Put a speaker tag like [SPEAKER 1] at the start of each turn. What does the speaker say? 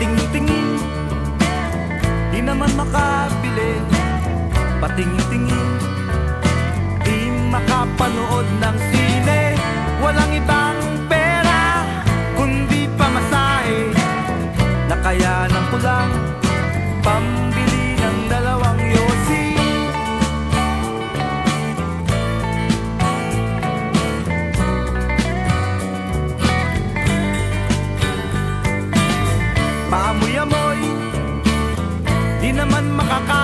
[SPEAKER 1] Patingin-tingin Di naman makabili. Patingin-tingin minsan makaka